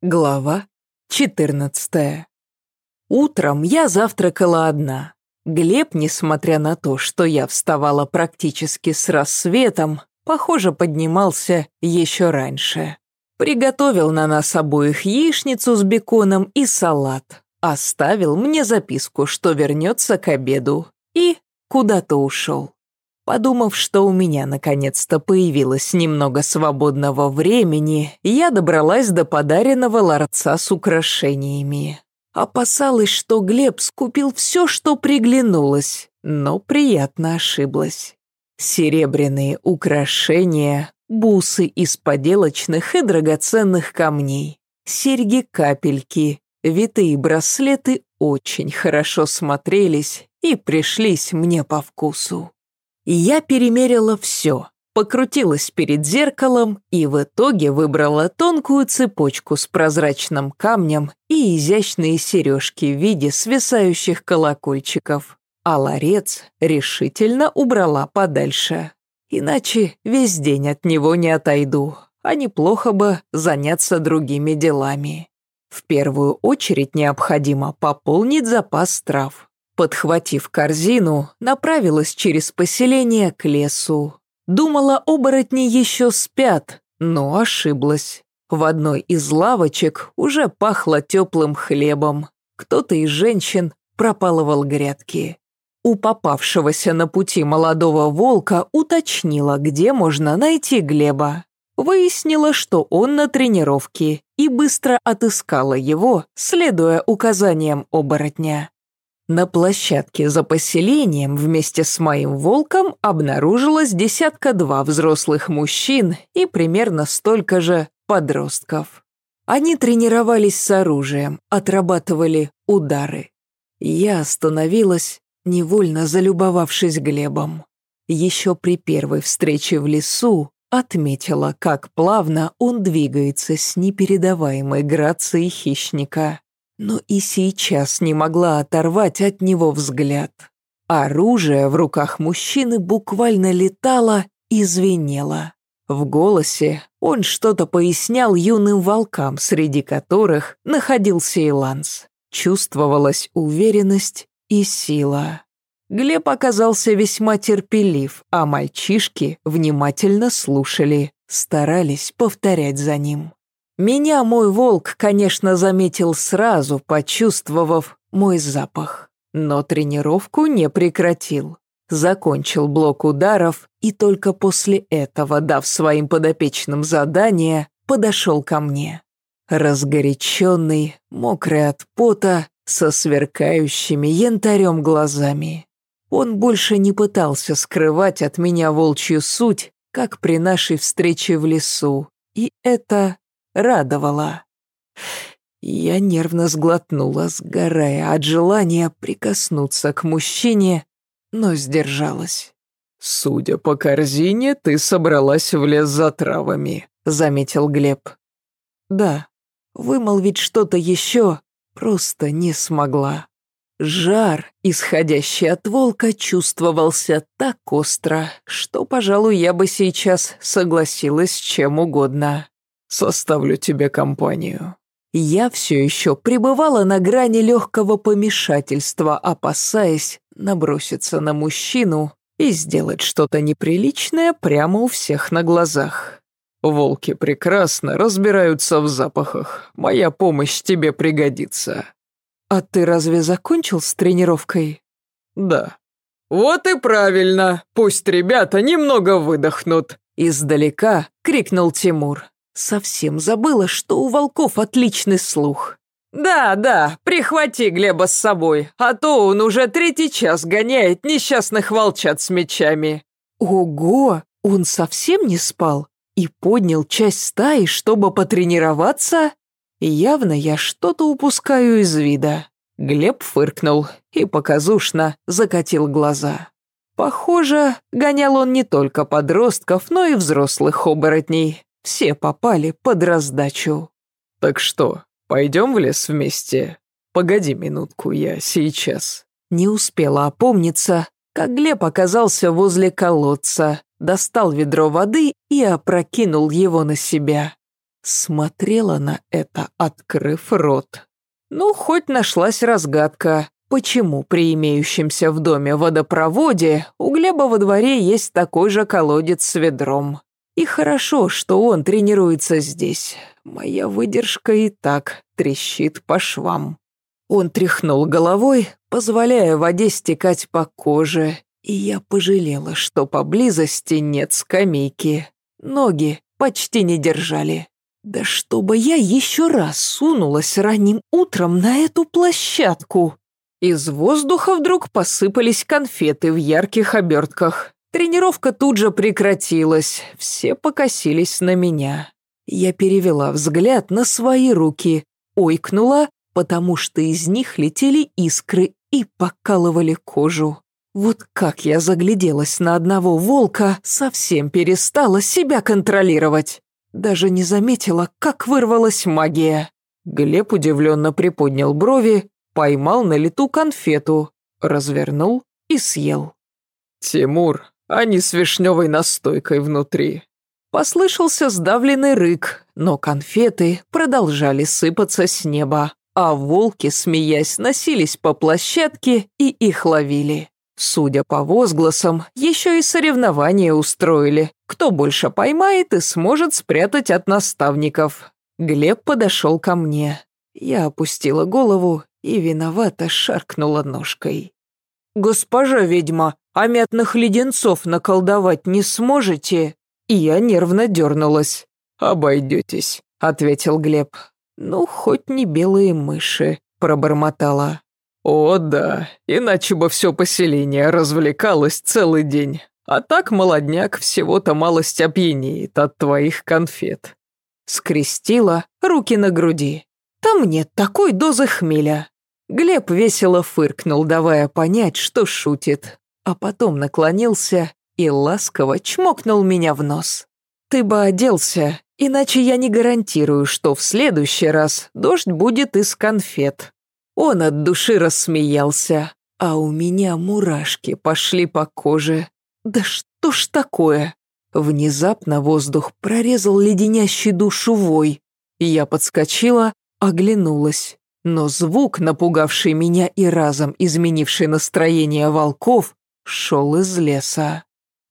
Глава 14 Утром я завтракала одна. Глеб, несмотря на то, что я вставала практически с рассветом, похоже, поднимался еще раньше. Приготовил на нас обоих яичницу с беконом и салат. Оставил мне записку, что вернется к обеду. И куда-то ушел. Подумав, что у меня наконец-то появилось немного свободного времени, я добралась до подаренного ларца с украшениями. Опасалась, что Глеб скупил все, что приглянулось, но приятно ошиблась. Серебряные украшения, бусы из поделочных и драгоценных камней, серьги-капельки, витые браслеты очень хорошо смотрелись и пришлись мне по вкусу. Я перемерила все, покрутилась перед зеркалом и в итоге выбрала тонкую цепочку с прозрачным камнем и изящные сережки в виде свисающих колокольчиков, а ларец решительно убрала подальше. Иначе весь день от него не отойду, а неплохо бы заняться другими делами. В первую очередь необходимо пополнить запас трав. Подхватив корзину, направилась через поселение к лесу. Думала, оборотни еще спят, но ошиблась. В одной из лавочек уже пахло теплым хлебом. Кто-то из женщин пропалывал грядки. У попавшегося на пути молодого волка уточнила, где можно найти Глеба. Выяснила, что он на тренировке, и быстро отыскала его, следуя указаниям оборотня. На площадке за поселением вместе с моим волком обнаружилось десятка-два взрослых мужчин и примерно столько же подростков. Они тренировались с оружием, отрабатывали удары. Я остановилась, невольно залюбовавшись Глебом. Еще при первой встрече в лесу отметила, как плавно он двигается с непередаваемой грацией хищника но и сейчас не могла оторвать от него взгляд. Оружие в руках мужчины буквально летало и звенело. В голосе он что-то пояснял юным волкам, среди которых находился Иланс. Чувствовалась уверенность и сила. Глеб оказался весьма терпелив, а мальчишки внимательно слушали, старались повторять за ним. Меня мой волк, конечно, заметил сразу, почувствовав мой запах, но тренировку не прекратил. Закончил блок ударов и только после этого, дав своим подопечным задание, подошел ко мне. Разгоряченный, мокрый от пота, со сверкающими янтарем глазами. Он больше не пытался скрывать от меня волчью суть, как при нашей встрече в лесу, и это радовало. Я нервно сглотнула, сгорая от желания прикоснуться к мужчине, но сдержалась. «Судя по корзине, ты собралась в лес за травами», — заметил Глеб. «Да, вымолвить что-то еще просто не смогла. Жар, исходящий от волка, чувствовался так остро, что, пожалуй, я бы сейчас согласилась с чем угодно. Составлю тебе компанию». Я все еще пребывала на грани легкого помешательства, опасаясь наброситься на мужчину и сделать что-то неприличное прямо у всех на глазах. «Волки прекрасно разбираются в запахах. Моя помощь тебе пригодится». «А ты разве закончил с тренировкой?» «Да». «Вот и правильно. Пусть ребята немного выдохнут», — издалека крикнул Тимур. Совсем забыла, что у волков отличный слух. «Да, да, прихвати Глеба с собой, а то он уже третий час гоняет несчастных волчат с мечами». «Ого, он совсем не спал и поднял часть стаи, чтобы потренироваться? Явно я что-то упускаю из вида». Глеб фыркнул и показушно закатил глаза. Похоже, гонял он не только подростков, но и взрослых оборотней. Все попали под раздачу. Так что, пойдем в лес вместе? Погоди минутку, я сейчас. Не успела опомниться, как Глеб оказался возле колодца, достал ведро воды и опрокинул его на себя. смотрела на это, открыв рот. Ну, хоть нашлась разгадка, почему при имеющемся в доме водопроводе у Глеба во дворе есть такой же колодец с ведром. И хорошо, что он тренируется здесь. Моя выдержка и так трещит по швам. Он тряхнул головой, позволяя воде стекать по коже, и я пожалела, что поблизости нет скамейки. Ноги почти не держали. Да чтобы я еще раз сунулась ранним утром на эту площадку. Из воздуха вдруг посыпались конфеты в ярких обертках. Тренировка тут же прекратилась, все покосились на меня. Я перевела взгляд на свои руки, ойкнула, потому что из них летели искры и покалывали кожу. Вот как я загляделась на одного волка, совсем перестала себя контролировать. Даже не заметила, как вырвалась магия. Глеб удивленно приподнял брови, поймал на лету конфету, развернул и съел. «Тимур, а не с вишневой настойкой внутри». Послышался сдавленный рык, но конфеты продолжали сыпаться с неба, а волки, смеясь, носились по площадке и их ловили. Судя по возгласам, еще и соревнования устроили. Кто больше поймает и сможет спрятать от наставников. Глеб подошел ко мне. Я опустила голову и виновато шаркнула ножкой. «Госпожа ведьма, а мятных леденцов наколдовать не сможете?» И я нервно дернулась. «Обойдетесь», — ответил Глеб. «Ну, хоть не белые мыши», — пробормотала. «О, да, иначе бы все поселение развлекалось целый день. А так молодняк всего-то малость опьянеет от твоих конфет». Скрестила руки на груди. «Там нет такой дозы хмеля». Глеб весело фыркнул, давая понять, что шутит а потом наклонился и ласково чмокнул меня в нос. «Ты бы оделся, иначе я не гарантирую, что в следующий раз дождь будет из конфет». Он от души рассмеялся, а у меня мурашки пошли по коже. «Да что ж такое?» Внезапно воздух прорезал леденящий душу вой. Я подскочила, оглянулась. Но звук, напугавший меня и разом изменивший настроение волков, шел из леса.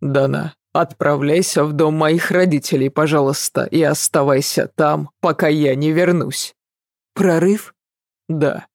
«Дана, отправляйся в дом моих родителей, пожалуйста, и оставайся там, пока я не вернусь». «Прорыв?» «Да».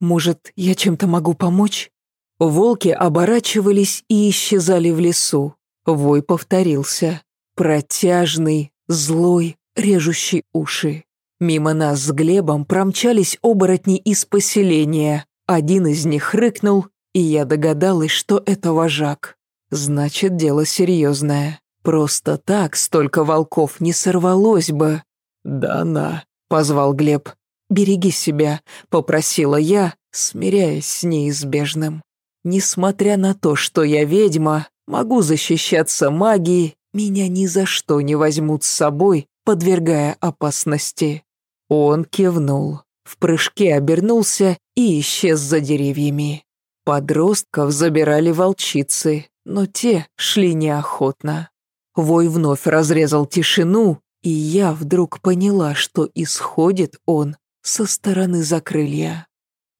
«Может, я чем-то могу помочь?» Волки оборачивались и исчезали в лесу. Вой повторился. Протяжный, злой, режущий уши. Мимо нас с Глебом промчались оборотни из поселения. Один из них рыкнул, и я догадалась, что это вожак. Значит, дело серьезное. Просто так столько волков не сорвалось бы. «Да-на», — позвал Глеб. «Береги себя», — попросила я, смиряясь с неизбежным. Несмотря на то, что я ведьма, могу защищаться магией, меня ни за что не возьмут с собой, подвергая опасности. Он кивнул, в прыжке обернулся и исчез за деревьями. Подростков забирали волчицы, но те шли неохотно. Вой вновь разрезал тишину, и я вдруг поняла, что исходит он со стороны закрылья.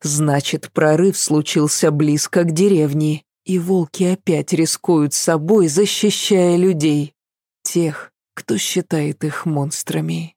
Значит, прорыв случился близко к деревне, и волки опять рискуют собой, защищая людей. Тех, кто считает их монстрами.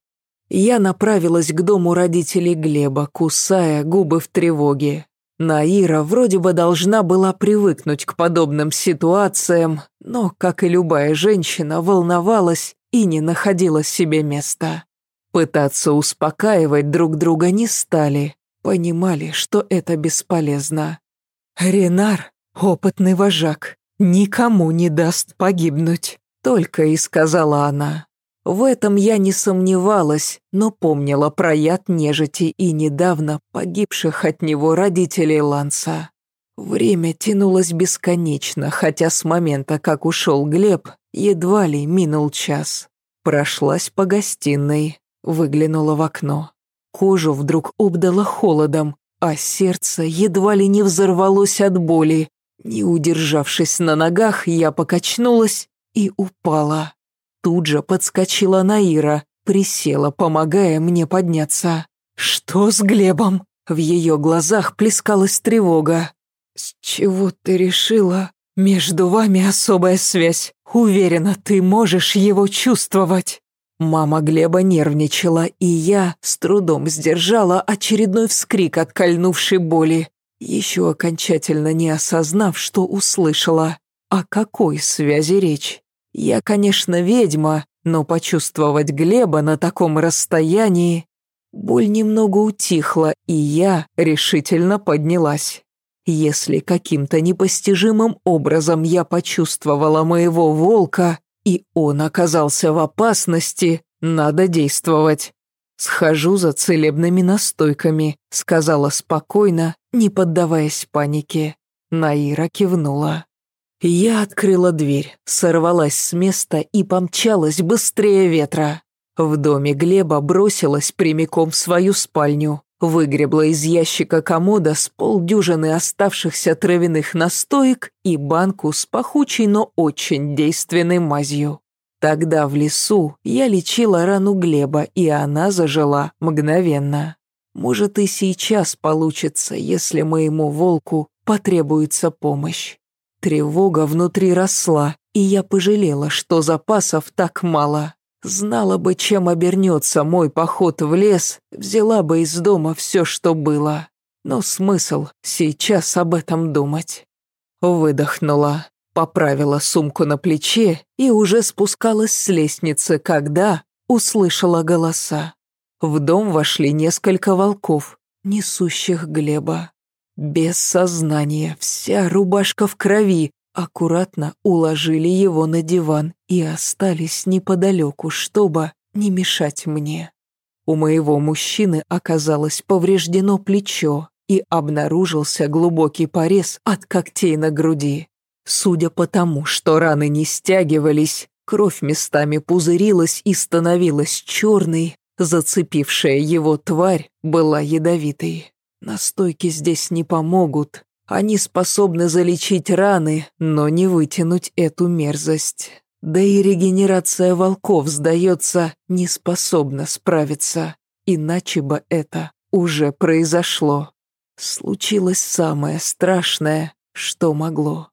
Я направилась к дому родителей Глеба, кусая губы в тревоге. Наира вроде бы должна была привыкнуть к подобным ситуациям, но, как и любая женщина, волновалась и не находила себе места. Пытаться успокаивать друг друга не стали, понимали, что это бесполезно. «Ренар, опытный вожак, никому не даст погибнуть», только и сказала она. В этом я не сомневалась, но помнила про яд нежити и недавно погибших от него родителей Ланса. Время тянулось бесконечно, хотя с момента, как ушел Глеб, едва ли минул час. Прошлась по гостиной, выглянула в окно. Кожу вдруг обдало холодом, а сердце едва ли не взорвалось от боли. Не удержавшись на ногах, я покачнулась и упала. Тут же подскочила Наира, присела, помогая мне подняться. «Что с Глебом?» В ее глазах плескалась тревога. «С чего ты решила? Между вами особая связь. Уверена, ты можешь его чувствовать». Мама Глеба нервничала, и я с трудом сдержала очередной вскрик от кольнувшей боли, еще окончательно не осознав, что услышала. О какой связи речь? Я, конечно, ведьма, но почувствовать Глеба на таком расстоянии... Боль немного утихла, и я решительно поднялась. Если каким-то непостижимым образом я почувствовала моего волка, и он оказался в опасности, надо действовать. «Схожу за целебными настойками», — сказала спокойно, не поддаваясь панике. Наира кивнула. Я открыла дверь, сорвалась с места и помчалась быстрее ветра. В доме Глеба бросилась прямиком в свою спальню, выгребла из ящика комода с полдюжины оставшихся травяных настоек и банку с пахучей, но очень действенной мазью. Тогда в лесу я лечила рану Глеба, и она зажила мгновенно. Может, и сейчас получится, если моему волку потребуется помощь. Тревога внутри росла, и я пожалела, что запасов так мало. Знала бы, чем обернется мой поход в лес, взяла бы из дома все, что было. Но смысл сейчас об этом думать. Выдохнула, поправила сумку на плече и уже спускалась с лестницы, когда услышала голоса. В дом вошли несколько волков, несущих Глеба. Без сознания, вся рубашка в крови, аккуратно уложили его на диван и остались неподалеку, чтобы не мешать мне. У моего мужчины оказалось повреждено плечо и обнаружился глубокий порез от когтей на груди. Судя по тому, что раны не стягивались, кровь местами пузырилась и становилась черной, зацепившая его тварь была ядовитой. Настойки здесь не помогут, они способны залечить раны, но не вытянуть эту мерзость. Да и регенерация волков, сдается, не способна справиться. Иначе бы это уже произошло. Случилось самое страшное, что могло.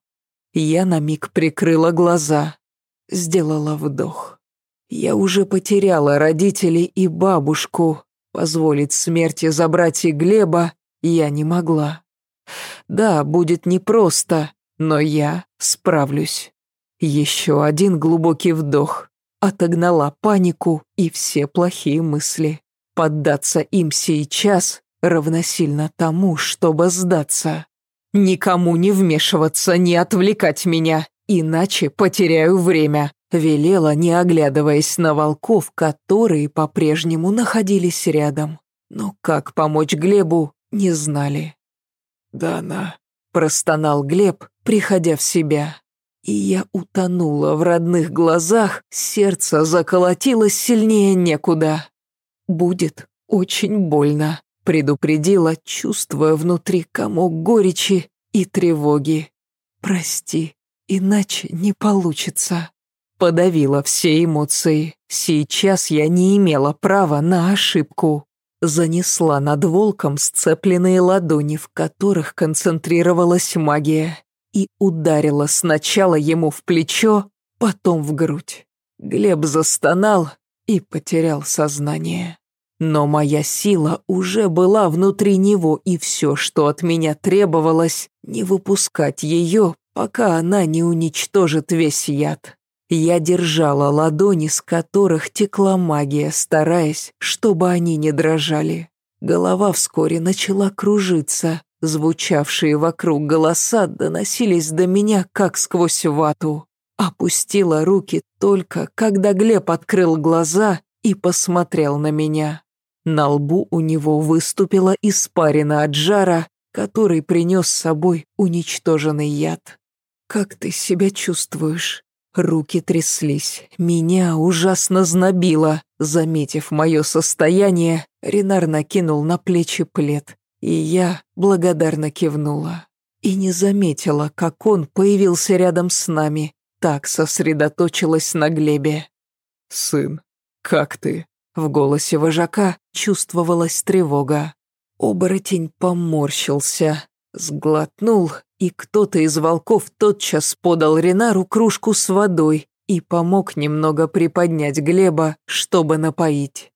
Я на миг прикрыла глаза, сделала вдох. Я уже потеряла родителей и бабушку. Позволить смерти забрать и Глеба я не могла. Да, будет непросто, но я справлюсь. Еще один глубокий вдох. Отогнала панику и все плохие мысли. Поддаться им сейчас равносильно тому, чтобы сдаться. Никому не вмешиваться, не отвлекать меня, иначе потеряю время. Велела, не оглядываясь на волков, которые по-прежнему находились рядом. Но как помочь Глебу, не знали. «Дана», — простонал Глеб, приходя в себя. И я утонула в родных глазах, сердце заколотилось сильнее некуда. «Будет очень больно», — предупредила, чувствуя внутри комок горечи и тревоги. «Прости, иначе не получится». Подавила все эмоции. Сейчас я не имела права на ошибку занесла над волком сцепленные ладони, в которых концентрировалась магия, и ударила сначала ему в плечо, потом в грудь. Глеб застонал и потерял сознание. Но моя сила уже была внутри него, и все, что от меня требовалось, не выпускать ее, пока она не уничтожит весь яд. Я держала ладони, с которых текла магия, стараясь, чтобы они не дрожали. Голова вскоре начала кружиться. Звучавшие вокруг голоса доносились до меня, как сквозь вату. Опустила руки только, когда Глеб открыл глаза и посмотрел на меня. На лбу у него выступила испарина от жара, который принес с собой уничтоженный яд. «Как ты себя чувствуешь?» Руки тряслись, меня ужасно знобило. Заметив мое состояние, Ренар накинул на плечи плед, и я благодарно кивнула. И не заметила, как он появился рядом с нами, так сосредоточилась на Глебе. «Сын, как ты?» В голосе вожака чувствовалась тревога. Оборотень поморщился, сглотнул, и кто-то из волков тотчас подал Ренару кружку с водой и помог немного приподнять Глеба, чтобы напоить.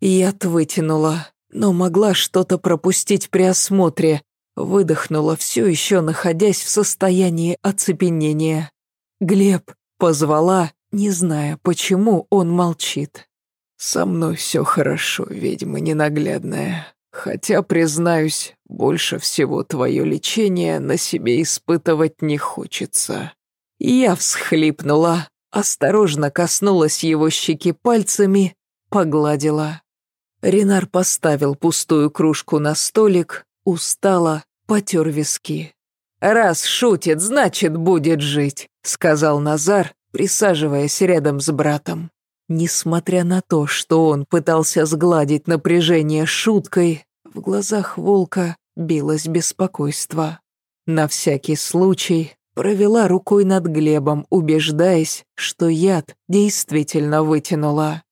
Яд вытянула, но могла что-то пропустить при осмотре, выдохнула, все еще находясь в состоянии оцепенения. «Глеб!» — позвала, не зная, почему он молчит. «Со мной все хорошо, ведьма ненаглядная. Хотя, признаюсь, больше всего твое лечение на себе испытывать не хочется». Я всхлипнула, осторожно коснулась его щеки пальцами, погладила. Ренар поставил пустую кружку на столик, устало потер виски. «Раз шутит, значит, будет жить», — сказал Назар, присаживаясь рядом с братом. Несмотря на то, что он пытался сгладить напряжение шуткой, в глазах волка билось беспокойство. На всякий случай провела рукой над Глебом, убеждаясь, что яд действительно вытянула.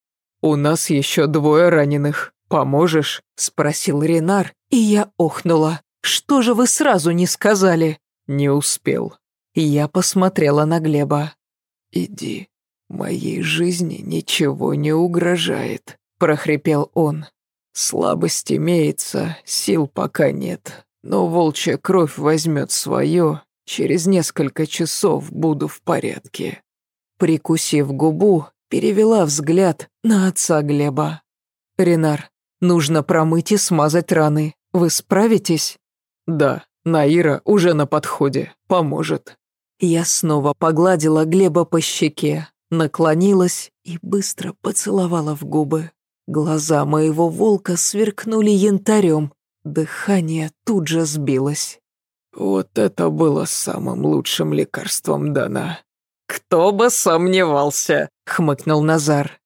«У нас еще двое раненых. Поможешь?» – спросил Ренар, и я охнула. «Что же вы сразу не сказали?» «Не успел». Я посмотрела на Глеба. «Иди, моей жизни ничего не угрожает», – прохрипел он. «Слабость имеется, сил пока нет, но волчья кровь возьмет свое, через несколько часов буду в порядке». Прикусив губу, перевела взгляд на отца Глеба. «Ренар, нужно промыть и смазать раны. Вы справитесь?» «Да, Наира уже на подходе, поможет». Я снова погладила Глеба по щеке, наклонилась и быстро поцеловала в губы. Глаза моего волка сверкнули янтарем, дыхание тут же сбилось. «Вот это было самым лучшим лекарством, Дана». «Кто бы сомневался», — хмыкнул Назар.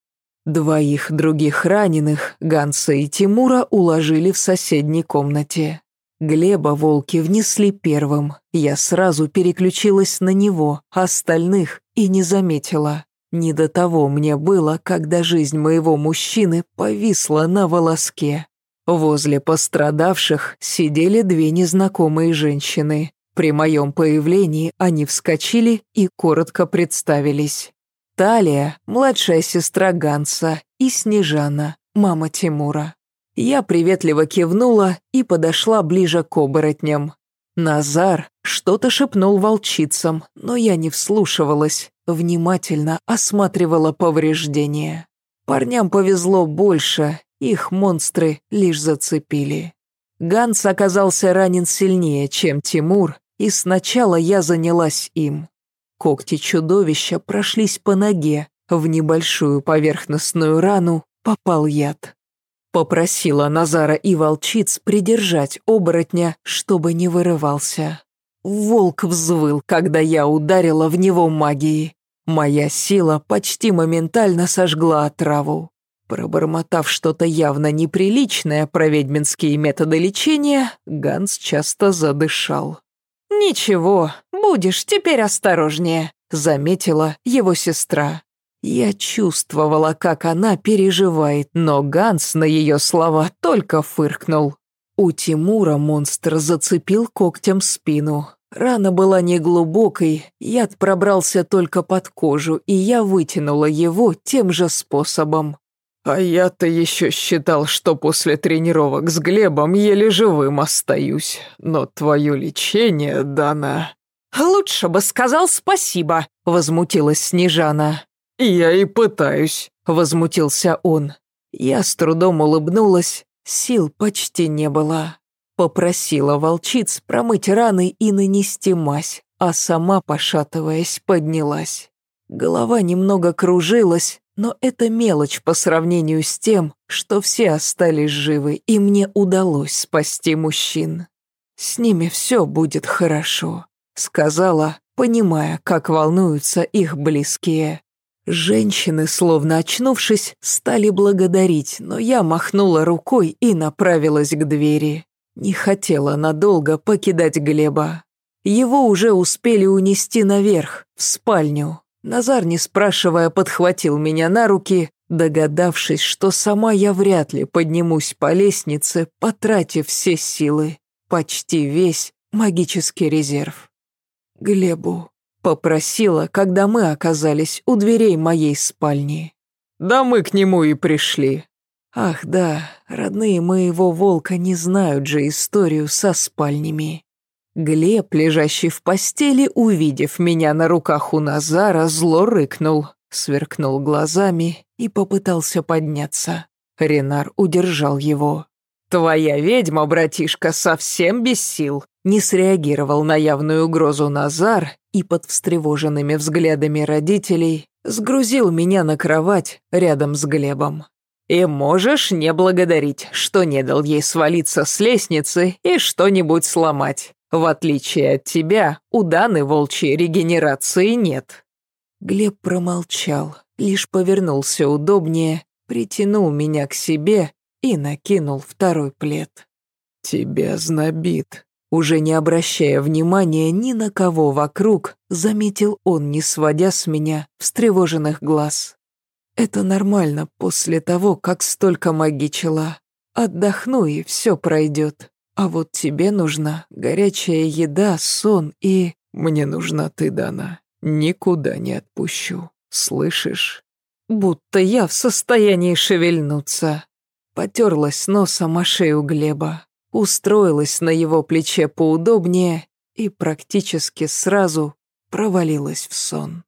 Двоих других раненых, Ганса и Тимура, уложили в соседней комнате. Глеба волки внесли первым. Я сразу переключилась на него, остальных и не заметила. Не до того мне было, когда жизнь моего мужчины повисла на волоске. Возле пострадавших сидели две незнакомые женщины. При моем появлении они вскочили и коротко представились. Талия, младшая сестра Ганса, и Снежана, мама Тимура. Я приветливо кивнула и подошла ближе к оборотням. Назар что-то шепнул волчицам, но я не вслушивалась, внимательно осматривала повреждения. Парням повезло больше, их монстры лишь зацепили. Ганс оказался ранен сильнее, чем Тимур, и сначала я занялась им. Когти чудовища прошлись по ноге, в небольшую поверхностную рану попал яд. Попросила Назара и волчиц придержать оборотня, чтобы не вырывался. Волк взвыл, когда я ударила в него магией. Моя сила почти моментально сожгла отраву. Пробормотав что-то явно неприличное про ведьминские методы лечения, Ганс часто задышал. «Ничего, будешь теперь осторожнее», — заметила его сестра. Я чувствовала, как она переживает, но Ганс на ее слова только фыркнул. У Тимура монстр зацепил когтем спину. Рана была неглубокой, яд пробрался только под кожу, и я вытянула его тем же способом. «А я-то еще считал, что после тренировок с Глебом еле живым остаюсь, но твое лечение, Дана...» «Лучше бы сказал спасибо», — возмутилась Снежана. «Я и пытаюсь», — возмутился он. Я с трудом улыбнулась, сил почти не было. Попросила волчиц промыть раны и нанести мазь, а сама, пошатываясь, поднялась. Голова немного кружилась, но это мелочь по сравнению с тем, что все остались живы, и мне удалось спасти мужчин. «С ними все будет хорошо», — сказала, понимая, как волнуются их близкие. Женщины, словно очнувшись, стали благодарить, но я махнула рукой и направилась к двери. Не хотела надолго покидать Глеба. Его уже успели унести наверх, в спальню. Назар, не спрашивая, подхватил меня на руки, догадавшись, что сама я вряд ли поднимусь по лестнице, потратив все силы, почти весь магический резерв. Глебу попросила, когда мы оказались у дверей моей спальни. «Да мы к нему и пришли». Ах да, родные моего волка не знают же историю со спальнями. Глеб, лежащий в постели, увидев меня на руках у Назара, зло рыкнул, сверкнул глазами и попытался подняться. Ренар удержал его. «Твоя ведьма, братишка, совсем без сил!» Не среагировал на явную угрозу Назар и под встревоженными взглядами родителей сгрузил меня на кровать рядом с Глебом. «И можешь не благодарить, что не дал ей свалиться с лестницы и что-нибудь сломать. В отличие от тебя, у Даны волчьей регенерации нет». Глеб промолчал, лишь повернулся удобнее, притянул меня к себе и накинул второй плед. «Тебя знобит», уже не обращая внимания ни на кого вокруг, заметил он, не сводя с меня встревоженных глаз. «Это нормально после того, как столько магичила. Отдохну, и все пройдет. А вот тебе нужна горячая еда, сон и...» «Мне нужна ты, Дана. Никуда не отпущу. Слышишь?» Будто я в состоянии шевельнуться. Потерлась носом о шею Глеба, устроилась на его плече поудобнее и практически сразу провалилась в сон.